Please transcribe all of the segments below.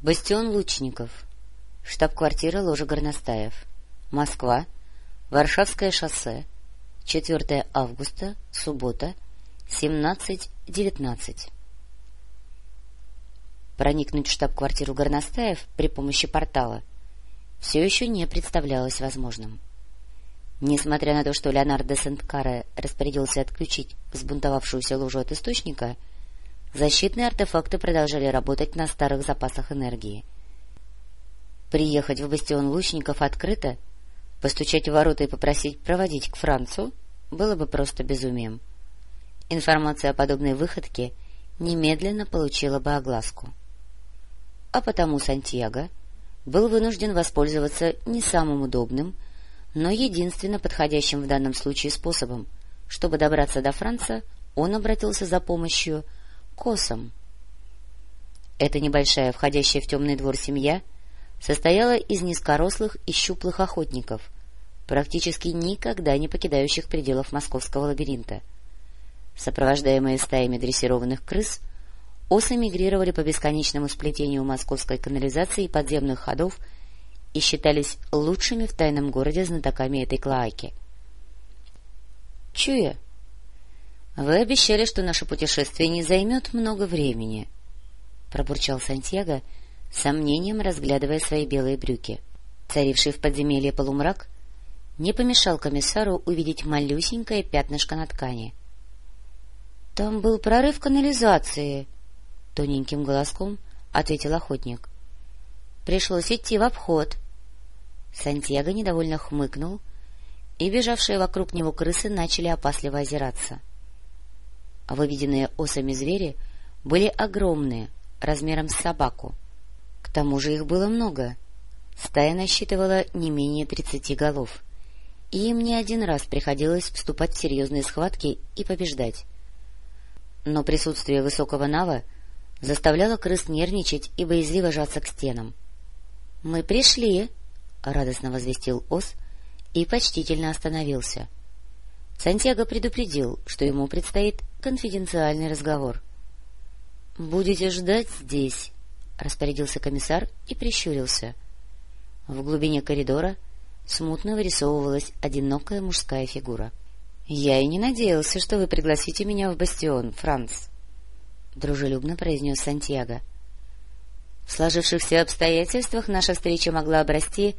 Бастион Лучников. Штаб-квартира ложа Горностаев. Москва. Варшавское шоссе. 4 августа. Суббота. 17.19. Проникнуть в штаб-квартиру Горностаев при помощи портала все еще не представлялось возможным. Несмотря на то, что Леонардо Сент-Каре распорядился отключить взбунтовавшуюся ложу от источника, Защитные артефакты продолжали работать на старых запасах энергии. Приехать в бастион лучников открыто, постучать в ворота и попросить проводить к Францу было бы просто безумием. Информация о подобной выходке немедленно получила бы огласку. А потому Сантьяго был вынужден воспользоваться не самым удобным, но единственно подходящим в данном случае способом. Чтобы добраться до Франца, он обратился за помощью косом. Эта небольшая, входящая в темный двор семья, состояла из низкорослых и щуплых охотников, практически никогда не покидающих пределов московского лабиринта. Сопровождаемые стаями дрессированных крыс, осы мигрировали по бесконечному сплетению московской канализации и подземных ходов и считались лучшими в тайном городе знатоками этой клоаки. — Чуя, вы обещали, что наше путешествие не займет много времени, — пробурчал Сантьяго, сомнением разглядывая свои белые брюки. Царивший в подземелье полумрак не помешал комиссару увидеть малюсенькое пятнышко на ткани. — Там был прорыв канализации, — тоненьким голоском ответил охотник. — Пришлось идти в обход. Сантьяго недовольно хмыкнул, и бежавшие вокруг него крысы начали опасливо озираться. А выведенные осами звери были огромные, размером с собаку. К тому же их было много. Стая насчитывала не менее тридцати голов, и им не один раз приходилось вступать в серьезные схватки и побеждать. Но присутствие высокого нава заставляло крыс нервничать и боязливо жаться к стенам. — Мы пришли! — радостно возвестил ос и почтительно остановился. Сантьяго предупредил, что ему предстоит конфиденциальный разговор. — Будете ждать здесь, — распорядился комиссар и прищурился. В глубине коридора смутно вырисовывалась одинокая мужская фигура. — Я и не надеялся, что вы пригласите меня в бастион, Франц, — дружелюбно произнес Сантьяго. В сложившихся обстоятельствах наша встреча могла обрасти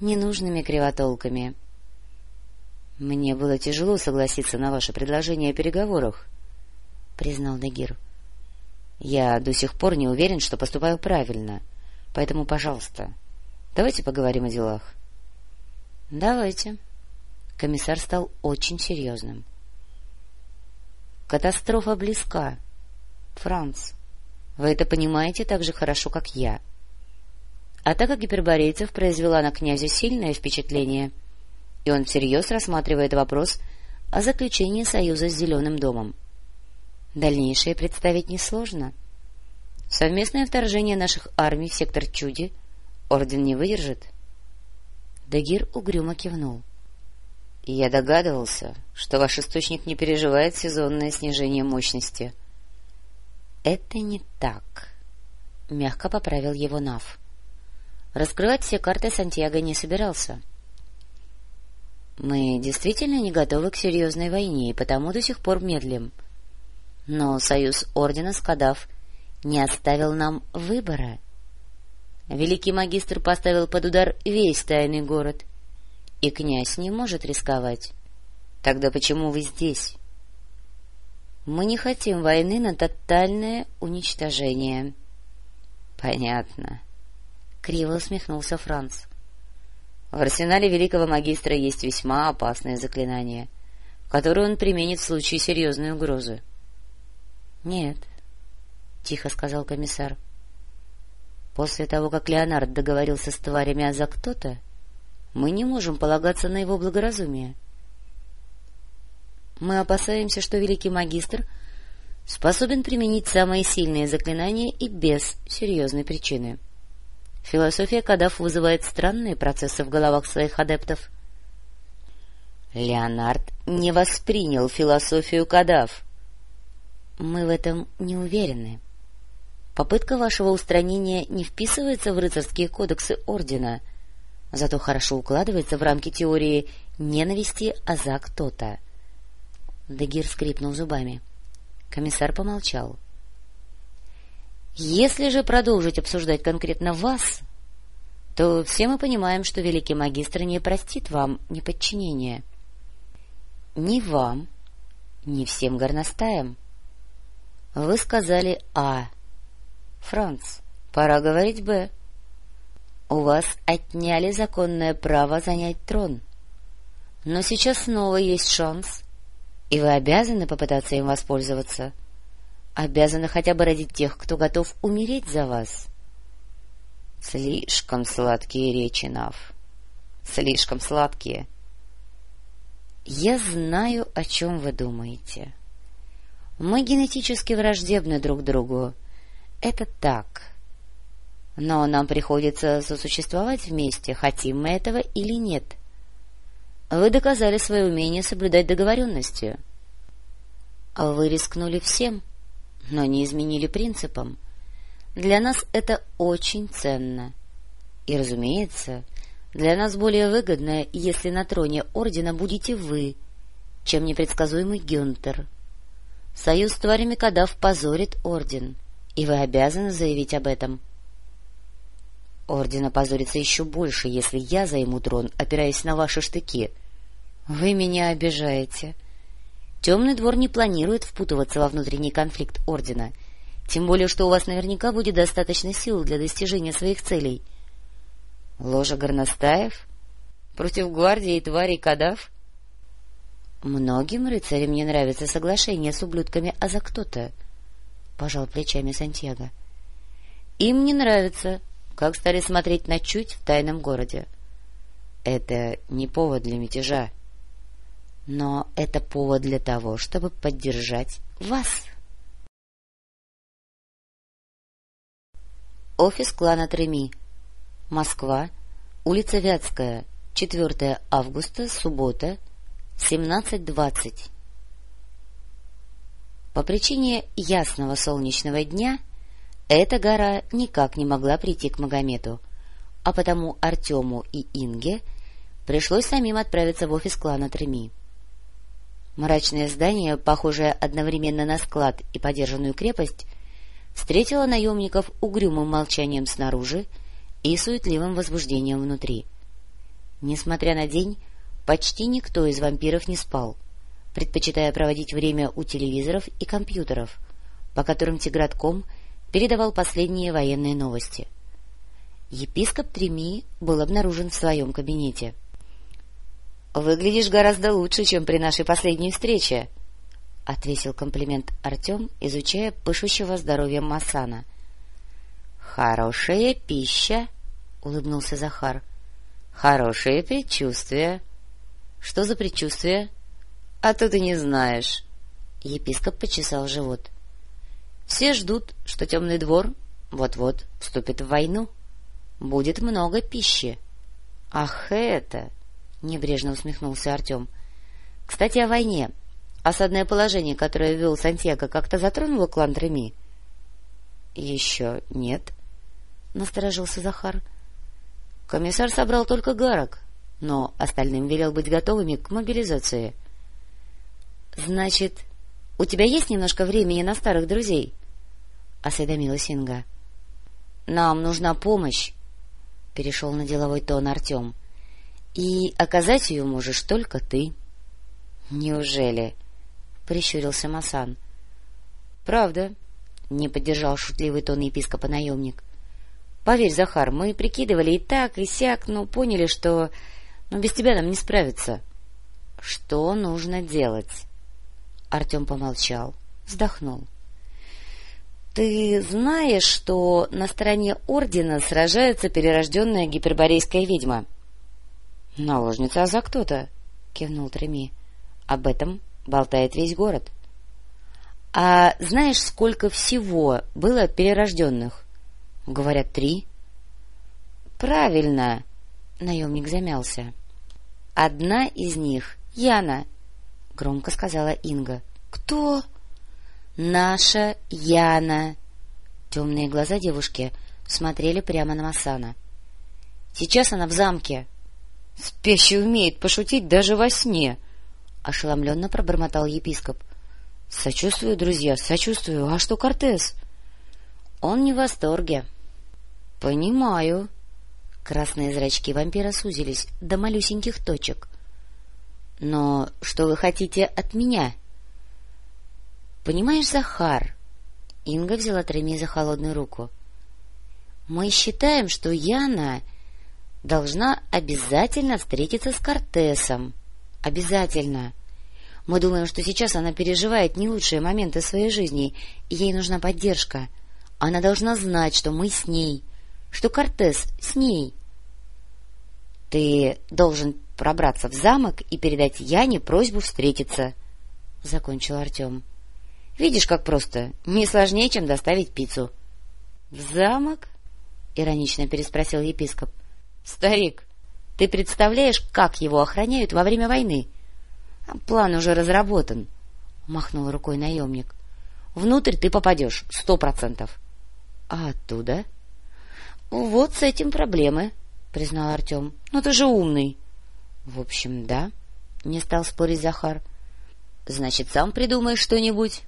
ненужными кривотолками. — Мне было тяжело согласиться на ваше предложение о переговорах, — признал Дагир. — Я до сих пор не уверен, что поступаю правильно, поэтому, пожалуйста, давайте поговорим о делах. — Давайте. Комиссар стал очень серьезным. — Катастрофа близка. Франц, вы это понимаете так же хорошо, как я. Атака гиперборейцев произвела на князя сильное впечатление, и он всерьез рассматривает вопрос о заключении союза с Зеленым домом. Дальнейшее представить несложно. Совместное вторжение наших армий в сектор Чуди орден не выдержит. Дагир угрюмо кивнул. — Я догадывался, что ваш источник не переживает сезонное снижение мощности. — Это не так, — мягко поправил его Нав. Раскрывать все карты Сантьяго не собирался. — Мы действительно не готовы к серьезной войне, и потому до сих пор медлим. — но союз ордена Скадав не оставил нам выбора. Великий магистр поставил под удар весь тайный город, и князь не может рисковать. Тогда почему вы здесь? Мы не хотим войны на тотальное уничтожение. — Понятно. Криво усмехнулся Франц. В арсенале великого магистра есть весьма опасное заклинание, которое он применит в случае серьезной угрозы. —— Нет, — тихо сказал комиссар. — После того, как Леонард договорился с тварями за кто-то, мы не можем полагаться на его благоразумие. Мы опасаемся, что великий магистр способен применить самые сильные заклинания и без серьезной причины. Философия Кадаф вызывает странные процессы в головах своих адептов. Леонард не воспринял философию Кадаф, — Мы в этом не уверены. Попытка вашего устранения не вписывается в рыцарские кодексы Ордена, зато хорошо укладывается в рамки теории ненависти а за кто-то. Скрипнул зубами. Комиссар помолчал. — Если же продолжить обсуждать конкретно вас, то все мы понимаем, что великий магистр не простит вам неподчинения. Ни вам, ни всем горностаям. Вы сказали «А». Франц, пора говорить «Б». У вас отняли законное право занять трон. Но сейчас снова есть шанс, и вы обязаны попытаться им воспользоваться. Обязаны хотя бы ради тех, кто готов умереть за вас. Слишком сладкие речи, Нав. Слишком сладкие. Я знаю, о чем вы думаете. Мы генетически враждебны друг другу. Это так. Но нам приходится сосуществовать вместе, хотим мы этого или нет. Вы доказали свое умение соблюдать договоренности. Вы рискнули всем, но не изменили принципам. Для нас это очень ценно. И, разумеется, для нас более выгодно, если на троне ордена будете вы, чем непредсказуемый Гюнтер. Союз с тварями Кадав позорит орден, и вы обязаны заявить об этом. Орден опозорится еще больше, если я займу трон, опираясь на ваши штыки. Вы меня обижаете. Темный двор не планирует впутываться во внутренний конфликт ордена — тем более, что у вас наверняка будет достаточно сил для достижения своих целей. Ложа горностаев? Против гвардии и тварей кадав? Многим рыцарям не нравится соглашение с ублюдками, а за кто-то, — пожал плечами Сантьяго. Им не нравится, как стали смотреть на чуть в тайном городе. Это не повод для мятежа. Но это повод для того, чтобы поддержать вас. Офис клана Треми. Москва. Улица Вятская. 4 августа, суббота, 17.20. По причине ясного солнечного дня эта гора никак не могла прийти к Магомету, а потому Артему и Инге пришлось самим отправиться в офис клана Треми. Мрачное здание, похожее одновременно на склад и подержанную крепость, встретила наемников угрюмым молчанием снаружи и суетливым возбуждением внутри. Несмотря на день, почти никто из вампиров не спал, предпочитая проводить время у телевизоров и компьютеров, по которым Тигратком передавал последние военные новости. Епископ Треми был обнаружен в своем кабинете. — Выглядишь гораздо лучше, чем при нашей последней встрече, — отвесил комплимент Артем, изучая пышущего здоровьем Масана. — Хорошая пища, — улыбнулся Захар. — Хорошее предчувствие. — Что за предчувствие? — А то ты не знаешь. Епископ почесал живот. — Все ждут, что темный двор вот-вот вступит в войну. Будет много пищи. — Ах, это! — небрежно усмехнулся Артем. — Кстати, о войне. — Осадное положение, которое ввел Сантьяго, как-то затронуло клан Треми? — Еще нет, — насторожился Захар. Комиссар собрал только гарок, но остальным велел быть готовыми к мобилизации. — Значит, у тебя есть немножко времени на старых друзей? — осведомилась Инга. — Нам нужна помощь, — перешел на деловой тон Артем. — И оказать ее можешь только ты. — Неужели? — прищурился Масан. — Правда, — не поддержал шутливый тон епископа наемник. — Поверь, Захар, мы прикидывали и так, и сяк, но поняли, что ну, без тебя нам не справиться. — Что нужно делать? Артем помолчал, вздохнул. — Ты знаешь, что на стороне Ордена сражается перерожденная гиперборейская ведьма? — Наложница, а за кто-то? — кивнул Треми. — Об этом болтает весь город. — А знаешь, сколько всего было перерожденных? — Говорят, три. — Правильно, — наемник замялся. — Одна из них — Яна, — громко сказала Инга. — Кто? — Наша Яна. Темные глаза девушки смотрели прямо на Масана. — Сейчас она в замке. — Спящий умеет пошутить даже во сне, — ошеломленно пробормотал епископ. — Сочувствую, друзья, сочувствую. А что Кортес? — Он не в восторге. — Понимаю. Красные зрачки вампира сузились до малюсеньких точек. — Но что вы хотите от меня? — Понимаешь, Захар... Инга взяла Треми за холодную руку. — Мы считаем, что Яна должна обязательно встретиться с Кортесом. Обязательно. Мы думаем, что сейчас она переживает не лучшие моменты своей жизни, и ей нужна поддержка. Она должна знать, что мы с ней, что Кортес с ней. Ты должен пробраться в замок и передать Яне просьбу встретиться, — закончил Артем. — Видишь, как просто. Не сложнее, чем доставить пиццу. — В замок? — иронично переспросил епископ. — Старик, ты представляешь, как его охраняют во время войны? — План уже разработан, — махнул рукой наемник. — Внутрь ты попадешь, сто процентов. — А оттуда? — Вот с этим проблемы, — признал Артем. — Но ты же умный. — В общем, да, — не стал спорить Захар. — Значит, сам придумаешь что-нибудь?